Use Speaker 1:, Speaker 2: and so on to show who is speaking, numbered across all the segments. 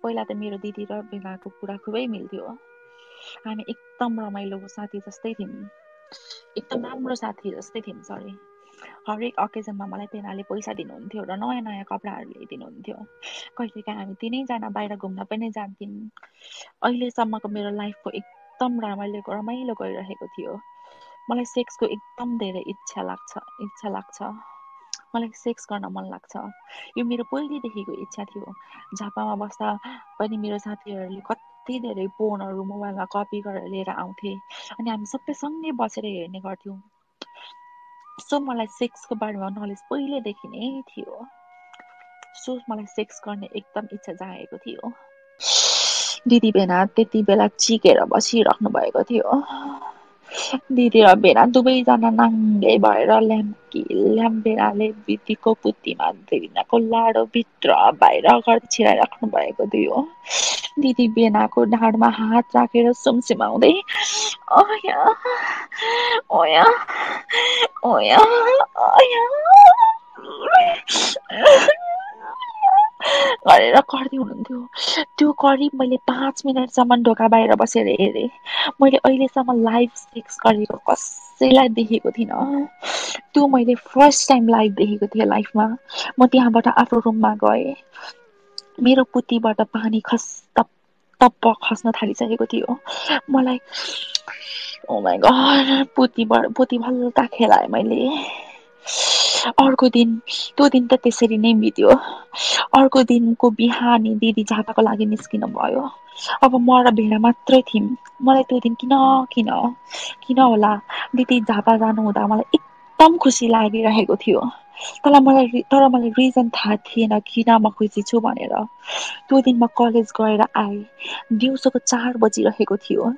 Speaker 1: पहिला त मेरो दिदी र बेलाको कुरा खुबै मिल्थ्यो। हामी एकदम रमाइलो साथी जस्तै थियौँ। एकदम राम्रो साथी जस्तै थियौँ सरी हरेक अकेजनमा मलाई पेनाले पैसा दिनुहुन्थ्यो र नयाँ नयाँ कपडाहरू ल्याइदिनुहुन्थ्यो। कहिलेकाहीँ हामी तिनैजना बाहिर घुम्न पनि जान्थ्यौँ। अहिलेसम्मको मेरो लाइफको एकदम रमाइलो रमाइलो गइरहेको थियो। मलाई सेक्सको एकदम धेरै इच्छा लाग्छ इच्छा लाग्छ। मलाई सेक्स गर्न मन लाग्छ। यो मेरो पहिलेदेखिको इच्छा थियो। झापामा बस्दा पनि मेरो साथीहरूले कति धेरै फोनहरू मोबाइलमा कपी गरेर लिएर आउँथे। अनि हामी सबै सँगै बसेर हेर्ने गर्थ्यौँ। सो मलाई सेक्सको बारेमा नलेज पहिलेदेखि नै थियो। सो मलाई सेक्स गर्ने एकदम इच्छा जागेको थियो। दिदी बेना त्यति बेला चिकेर बसिराख्नु भएको थियो दिदी र बेना दुवैजना नाङ्गे भएर ल्याम्की ल्याम्बेराले दिदीको पुत्तीमा दिदीको लाडो भित्र बाहिर गरेर छिराइराख्नु भएको थियो दिदी बेनाको ढाडमा हात राखेर सुमसुमाउँदै ओया ओया ओया गरेर गर्दै हुनुहुन्थ्यो। त्यो करिब मैले पाँच मिनटसम्म ढोका बाहिर बसेर हेरेँ। मैले अहिलेसम्म लाइभ सेक्स गरेको कसैलाई देखेको थिइनँ। त्यो मैले फर्स्ट टाइम लाइभ देखेको थिएँ लाइफमा। म त्यहाँबाट आफ्नो रुममा गएँ। मेरो पुतीबाट पानी खस तप खस्न थालिसकेको थियो। मलाई ओ माई पुतीबाट पुती भल्का खेलाएँ मैले। अर्को दिन त्यो दिन त त्यसरी नै बित्यो। अर्को दिनको बिहानी दिदी झापाको लागि निस्किनु भयो। अब म र भेडा मात्रै थियौँ। मलाई त्यो दिन किन किन किन होला? दिदी झापा जानु हुँदा मलाई एकदम खुसी लागिरहेको थियो। तर मलाई तर मलाई रिजन थाहा थिएन किन म खुसी छु भनेर। त्यो दिन म कलेज गएर आएँ। दिउँसोको चार बजिरहेको थियो।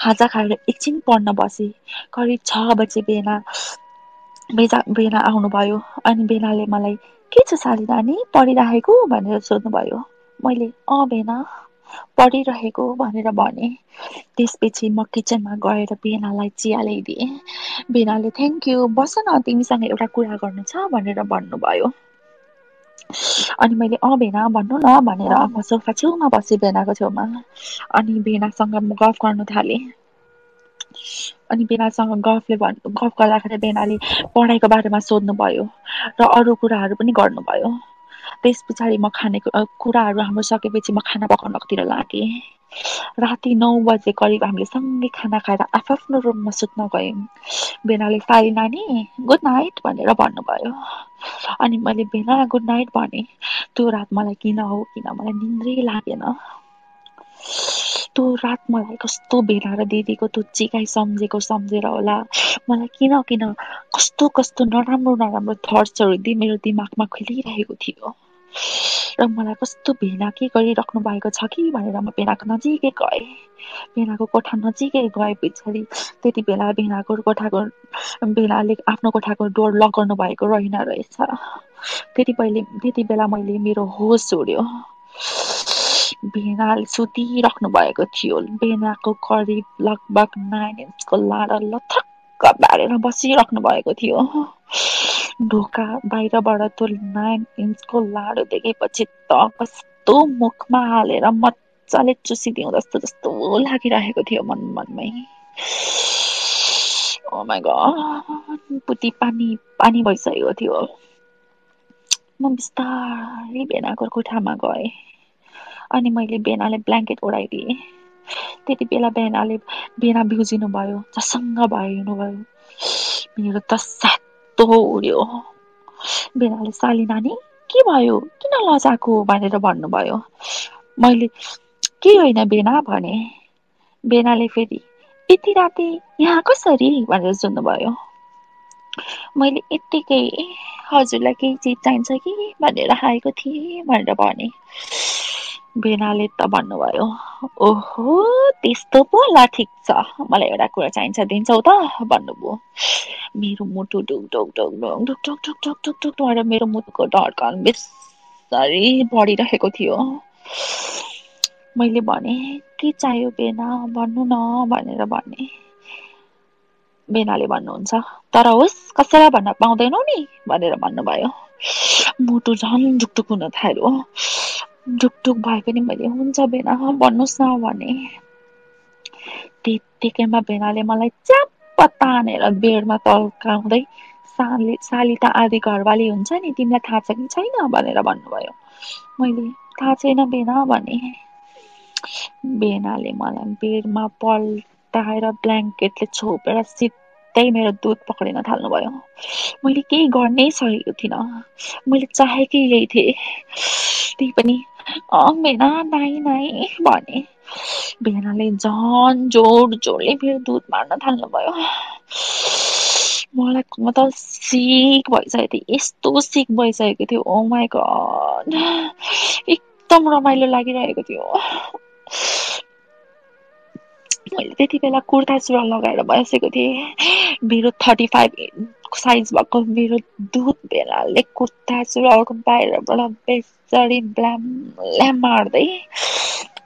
Speaker 1: खाजा खाएर एकछिन पढ्न बसेँ। करिब छ बजे बेला बेजा बेना आउनुभयो। अनि बेनाले मलाई के छ साली नानी? पढिराखेको भनेर सोध्नुभयो। मैले अँ बेना पढिरहेको भनेर भने। त्यसपछि म किचनमा गएर बेनालाई चिया ल्याइदिएँ बेनाले थ्याङ्क यू बस न तिमीसँग एउटा कुरा गर्नु छ भनेर भन्नुभयो। अनि मैले अँ भेना भन्नु न भनेर म सोफा छेउमा बसेँ बेनाको छेउमा। अनि बेनासँग म गफ गर्नु थालेँ। अनि बेनासँग गफले भन् गफ गर्दाखेरि बेनाले पढाइको बारेमा सोध्नुभयो र अरू कुराहरू पनि गर्नुभयो। त्यस पछाडि म खाने कुराहरू हाम्रो सकेपछि म खाना पकाउनतिर लागेँ। राति नौ बजे करिब हामीले सँगै खाना खाएर आफ्नो रुममा सुत्न गयौँ। बेनाले सारी नानी गुड नाइट भनेर भन्नुभयो। अनि मैले बेना गुड नाइट भने त्यो रात मलाई किन हो? किन मलाई निन्द्रै लागेन? त्यो रात मलाई कस्तो भेडा र दिदीको चिकाइ सम्झेको सम्झेर होला। मलाई किन किन कस्तो कस्तो नराम्रो नराम्रो थट्सहरू दि मेरो दिमागमा खेलिरहेको थियो। र मलाई कस्तो भेना के गरिराख्नु भएको छ कि भनेर म भेनाको नजिकै गएँ। भेनाको कोठा नजिकै गए पछाडि त्यति बेला भेनाको कोठाको भेनाले आफ्नो कोठाको डोर लक गर्नु भएको रहेन रहेछ। त्यति पहिले त्यति बेला मैले मेरो होस उड्यो। भेनाले सुतिराख्नु भएको थियो। भेनाको करिब लगभग नाइन इन्चको लाडा लथक्क बारेर बसिराख्नु भएको थियो। ढोका बाहिरबाट त्यो नाइन इन्चको लाडो देखेपछि त कस्तो मुखमा हालेर मजाले चुसिदिउँ जस्तो जस्तो लागिरहेको थियो मन मनमै। गड पुती पानी पानी भइसकेको थियो। म बिस्तारै भेनाको कोठामा गएँ। अनि मैले बेनाले ब्ल्याङ्केट ओढाइदिएँ त्यति बेला बेनाले बेना बिउजिनु भयो झसङ्ग भयो मेरो त सातो उड्यो। बेनाले साली नानी के भयो? किन लजाएको? भनेर भन्नुभयो। मैले के होइन बेना भने। बेनाले फेरि यति राति यहाँ कसरी? भनेर सोध्नुभयो। मैले यत्तिकै हजुरलाई केही चिज चाहिन्छ कि? भनेर आएको थिएँ भनेर भने। बेनाले त भन्नुभयो ओहो त्यस्तो पो ल ठिक छ मलाई एउटा कुरा चाहिन्छ दिन्छौ त भन्नुभयो मेरो मुटु ढुक ढुक ढुक ढुक ढुक ढुक ढुक ढुक ढुक ढुक भएर मेरो मुटुको धड्कन बिस्तारै बढिरहेको थियो मैले भने के चाहियो बेना भन्नु न भनेर भने बेनाले भन्नुहुन्छ तर होस् कसैलाई भन्न पाउँदैनौ नि भनेर भन्नुभयो मुटु झन् ढुकढुक हुन थाल्यो ढुकढुक भए पनि मैले हुन्छ बेना भन्नुहोस् न भने। त्यत्तिकैमा बेनाले मलाई च्याप्प तानेर बेडमा तल्काउँदै साली साली त आधी घरवाली हुन्छ नि तिमीलाई थाहा छ कि छैन भनेर भन्नुभयो। मैले थाहा छैन बेना भने। बेनाले मलाई बेडमा पल्टाएर ब्ल्याङ्केटले छोपेर सिधै मेरो दुध पक्रिन थाल्नुभयो। मैले केही गर्नै सकेको थिइनँ। मैले चाहेकै यही थिएँ। त्यही पनि बेना नाइ नाइ भने बेनाले झन् जोड जोडले मेरो दुध मार्न थाल्नुभयो मलाई म त सिक भइसकेको थिएँ यस्तो सिक भइसकेको थियो ओ माई गड एकदम रमाइलो लागिरहेको थियो मैले त्यति बेला कुर्ता सुरुवाल लगाएर बसेको थिएँ मेरो थर्टी फाइभ साइज भएको मेरो दुध बेलाले कुर्ता सुरुवालको बाहिरबाट बेसरी ब्ल्याम ल्याम मार्दै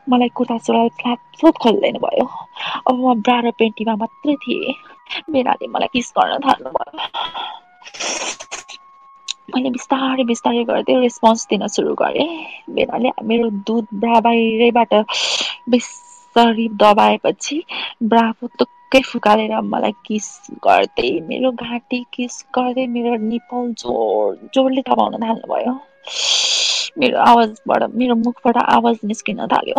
Speaker 1: मलाई कुर्ता सुरुवाल फ्ल्याट खोलिदिनु भयो अब म ब्रा र पेन्टीमा मात्रै थिएँ बेलाले मलाई किस गर्न थाल्नुभयो मैले बिस्तारै बिस्तारै गर्दै रेस्पोन्स दिन सुरु गरेँ बेलाले मेरो दुध ब्रा बाहिरैबाट बेस शरीर दबाएपछि ब्रा फुत्तुक्कै फुकालेर मलाई किस गर्दै मेरो घाँटी किस गर्दै मेरो निपल जोड जोडले दबाउन थाल्नुभयो। मेरो आवाजबाट मेरो मुखबाट आवाज निस्किन थाल्यो।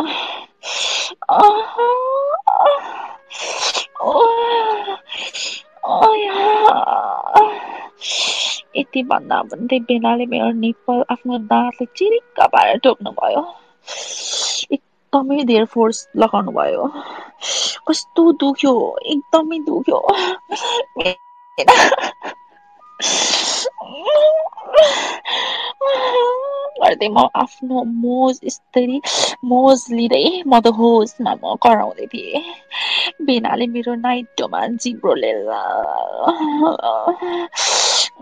Speaker 1: यति भन्दा भन्दै बेलाले मेरो निप्पल आफ्नो दाँतले चिरिक्क पारेर टोक्नुभयो। एकदमै धेरै फोर्स लगाउनु भयो। कस्तो दुख्यो एकदमै दुख्यो। गर्दै म आफ्नो मोज यस्तरी मोज लिँदै म त होसमा म कराउँदै थिएँ। बेनाले मेरो नाइटोमा जिब्रोले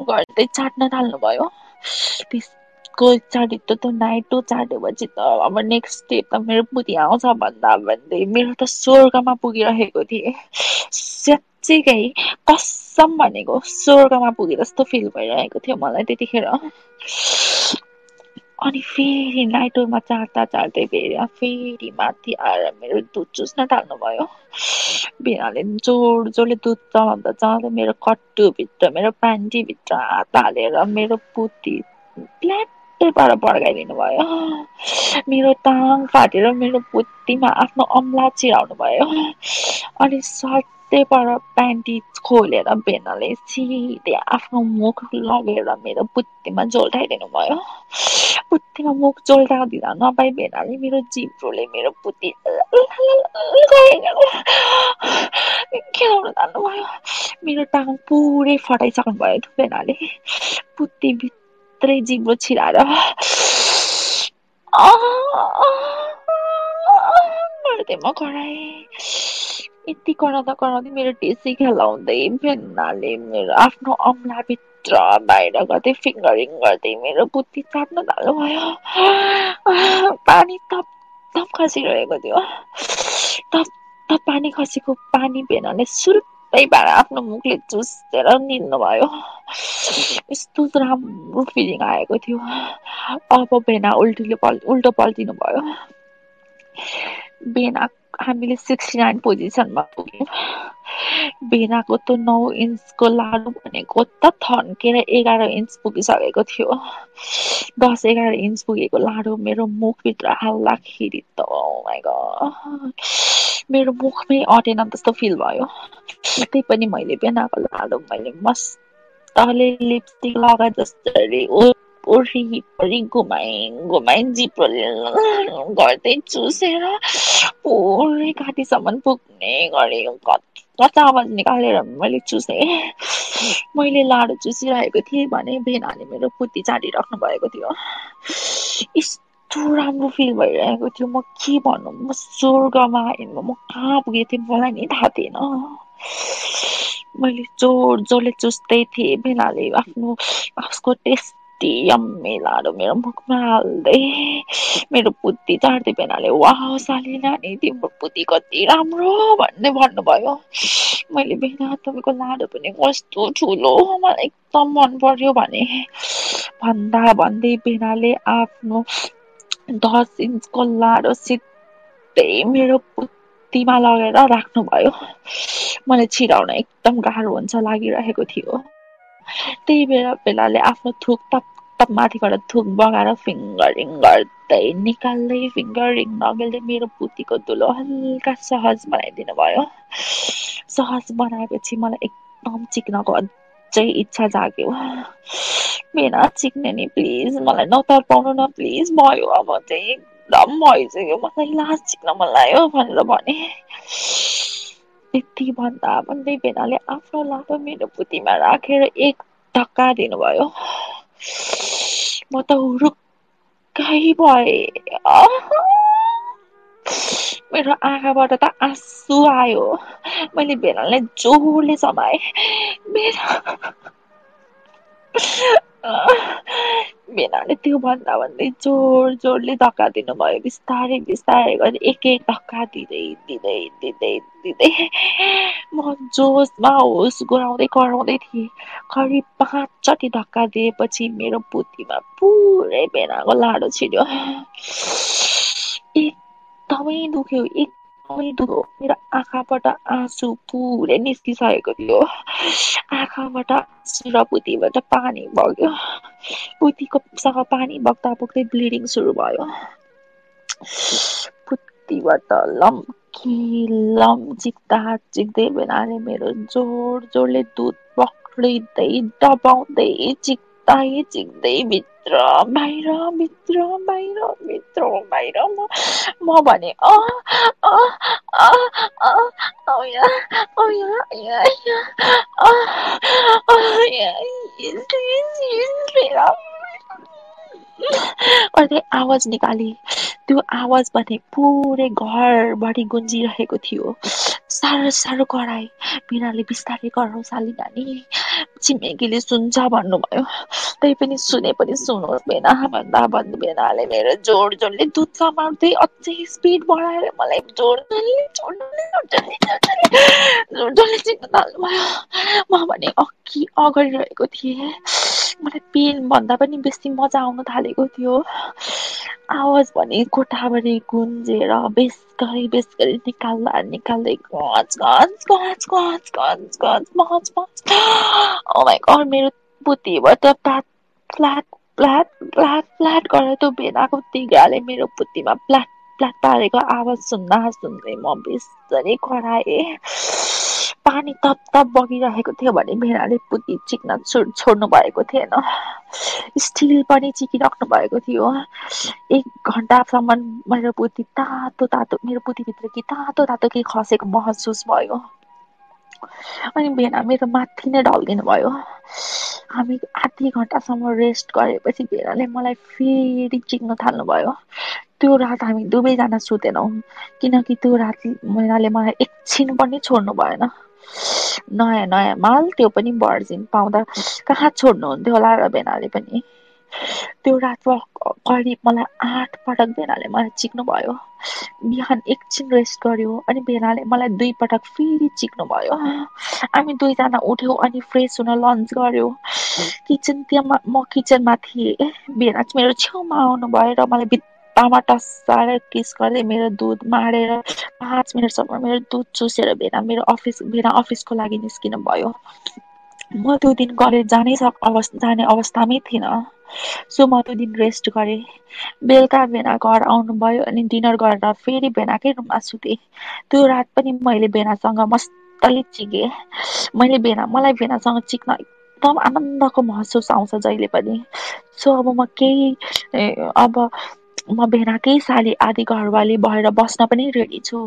Speaker 1: गर्दै चाट्न थाल्नुभयो। को चाँडो त नाइटो चाटेपछि त अब नेक्स्ट स्टेप त मेरो पुति आउँछ भन्दा भन्दै मेरो त स्वर्गमा पुगिरहेको थिएँ साँच्चीकै कसम भनेको स्वर्गमा पुगे जस्तो फिल भइरहेको थियो मलाई त्यतिखेर अनि फेरि नाइटोमा चाट्दा चाट्दै फेरि फेरि माथि आएर मेरो दुध चुस्न थाल्नुभयो बिनाले जोड जोडले दुध चलाउँदा चलाउँदा मेरो कट्टुभित्र मेरो प्यान्टीभित्र हात हालेर मेरो पुती प्ल्याट पर पड्काइदिनु भयो मेरो टाङ फाटेर मेरो बुद्धिमा आफ्नो अम्ला चिराउनु भयो अनि पर प्यान्टी खोलेर बेनाले सिधै आफ्नो मुख लगेर मेरो बुद्धिमा जोल्टाइदिनु भयो बुद्धिमा मुख जोल्टाउँदिँदा नपाइ बेनाले मेरो जिब्रोले मेरो बुद्धि खेलाउन थाल्नुभयो मेरो टाङ पुरै फटाइसक्नु भयो बेनाले बुद्धि मात्रै जिब्रो छिराएर म कराएँ यति कराउँदा कराउँदै मेरो टेसी खेलाउँदै भेन्नाले मेरो आफ्नो अम्लाभित्र बाहिर गर्दै फिङ्गरिङ गर्दै मेरो बुद्धि चाट्न थाल्नुभयो पानी तप तप खसिरहेको थियो तप तप पानी खसेको पानी भेनाले सुरुप त्यही आफ्नो मुखले चुसेर निल्नुभयो यस्तो राम्रो फिलिङ आएको थियो अब बेना उल्टीले पल् उल्टो पल्टिनु भयो बेना हामीले सिक्सटी नाइन पोजिसनमा पुग्यौँ बेनाको त नौ इन्चको लाडु भनेको त थन्केर एघार इन्च पुगिसकेको थियो दस एघार इन्च पुगेको लाडु मेरो मुखभित्र हाल्दाखेरि त मेरो मुखमै अटेन जस्तो फिल भयो। त्यही पनि मैले बेनाको लाडु मैले मस्तले लिपस्टिक लगा जसरी वरिपरि घुमाइ घुमाइ जिप्रोले गर्दै चुसेर पुरै घाँटीसम्म पुग्ने गरेँ। कच्चा आवाज निकालेर मैले चुसेँ? मैले लाडु चुसिरहेको थिएँ भने भेनाले मेरो पुती चाटिराख्नु भएको थियो। यस्तो राम्रो फिल भइरहेको थियो म के भनौँ म स्वर्गमा आएँ म कहाँ पुगेको थिएँ मलाई नै थाहा थिएन मैले जोड जोडले चुस्दै थिएँ बेलाले आफ्नो उसको टेस्टी यम्मी लाडो मेरो मुखमा हाल्दै मेरो पुती चाड्दै बेनाले वाह साली नानी तिम्रो पुती कति राम्रो भन्ने भन्नुभयो मैले बेना तपाईँको लाडो पनि कस्तो ठुलो मलाई एकदम मन पर्यो भने भन्दा भन्दै बेनाले आफ्नो दस इन्चको लाडो सिधै मेरो पुत्तीमा लगेर राख्नुभयो। मलाई छिराउन एकदम गाह्रो हुन्छ लागिरहेको थियो। त्यही बेला बेलाले आफ्नो थुक तप तप माथिबाट थुक बगाएर फिङ्गरिङ गर्दै निकाल्दै फिङ्गरिङ नगेल्दै मेरो पुतीको दुलो हल्का सहज बनाइदिनु भयो सहज बनाएपछि मलाई एकदम चिक्नको अझै इच्छा जाग्यो मेरा चिक्ने नि प्लिज मलाई नतर पाउनु न प्लिज भयो अब चाहिँ एकदम भइसक्यो मलाई लास्ट चिक्न मन लाग्यो भनेर भने यति भन्दा भन्दै भेनाले आफ्नो लाटो मेरो पुतीमा राखेर एक धक्का दिनुभयो म त हुरुक्कै भए मेरो आँखाबाट त आँसु आयो। मैले भेनालाई जोडले समाएँ। मेरो बेनाले त्यो भन्दा भन्दै जोड जोडले धक्का दिनुभयो। बिस्तारै बिस्तारै गरी एक एक धक्का दिँदै दिँदै दिँदै दिँदै म जोसमा होस गुहाउँदै कराउँदै थिएँ। करिब पाँचचोटि धक्का दिएपछि मेरो बुद्धिमा पुरै बेनाको लाडो छिर्यो। एकदमै दुख्यो एक दुख्यो मेरो आँखाबाट आँसु पुरै निस्किसकेको थियो आँखाबाट आँसु र बुद्धिबाट पानी बग्यो बुद्धिको सँग पानी बग्दा बग्दै ब्लिडिङ सुरु भयो बुद्धिबाट लम्की लम चिक्दा बेलाले मेरो जोड जोडले दुध पक्रिँदै दबाउँदै चिक्दै चिक्दै भित्र बाहिर भित्र बाहिर भित्र बाहिर म म भने अर्दै आवाज निकाले। त्यो आवाज भने पुरै घरभरि गुन्जिरहेको थियो। साह्रो साह्रो कराए बिराले बिस्तारै कराउ साली नानी। छिमेकीले सुन्छ भन्नुभयो। त्यही पनि सुने पनि सुनोस् बेना भन्दा भन्नु बेनाले मेरो जोड जोडले दुध समाउँदै अझै स्पिड बढाएर मलाई जोड जोडले चिन्न थाल्नुभयो। म भने अघि अगाडि रहेको थिएँ। मलाई पेन भन्दा पनि बेसी मजा आउन थालेको थियो। आवाज भने कोठाबाट गुन्जेर बेस गरी बेस गरी निकाल्दा निकाल्दै गच गच गच गच गच गच मच मच माई घर मेरो पुतीबाट plot plot plot plot plot गरेर त्यो बेनाको तिगाले मेरो पुतीमा प्लाट प्लाट पारेको आवाज सुन्दा सुन्दै म बेसरी कराएँ। पानी तप तप बगिरहेको थियो भने भेडाले पुती चिक्न छोड्नु भएको थिएन स्टिल पनि चिकिराख्नु भएको थियो एक घन्टासम्म मेरो पुती तातो तातो मेरो पुतीभित्र कि तातो तातो केही खसेको महसुस भयो अनि भेना मेरो माथि नै ढल्दिनु भयो हामी आधी घन्टासम्म रेस्ट गरेपछि भेनाले मलाई फेरि चिक्न थाल्नुभयो त्यो रात हामी दुवैजना सुतेनौँ किनकि त्यो रात भेनाले मलाई एकछिन पनि छोड्नु भएन नयाँ नयाँ माल त्यो पनि भर्जिन पाउँदा कहाँ छोड्नुहुन्थ्यो होला र बेनाले पनि? त्यो रात करिब मलाई आठ पटक बेनाले मलाई चिक्नु भयो बिहान एकछिन रेस्ट गर्यो अनि बेनाले मलाई दुई पटक फेरि चिक्नु भयो हामी दुईजना उठ्यौँ अनि फ्रेस हुन लन्च गऱ्यो किचन त्यहाँ म किचनमा थिएँ। चाहिँ मेरो छेउमा आउनु भयो र मलाई भित्तामा टसाएर किस गर्दै मेरो दुध माडेर पाँच मिनटसम्म मेरो दुध चुसेर भेना मेरो अफिस भेना अफिसको लागि निस्किनु भयो। म त्यो दिन कलेज जानै सक अवस्था जाने अवस्थामै थिइनँ। सो म त्यो दिन रेस्ट गरेँ। बेलुका भेना घर आउनुभयो अनि डिनर गरेर फेरि भेनाकै रुममा सुतेँ। त्यो रात पनि मैले भेनासँग मस्तले चिकेँ मैले भेना मलाई भेनासँग चिक्न एकदम आनन्दको महसुस आउँछ जहिले पनि। सो अब म केही अब म भेनाकै साली आदि घरवाली भएर बस्न पनि रेडी छु।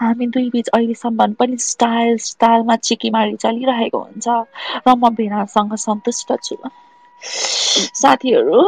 Speaker 1: हामी दुई बिच अहिलेसम्म पनि स्टाइल स्टाइलमा चिकीमारी चलिरहेको हुन्छ र म भेनासँग सन्तुष्ट छु। साथीहरू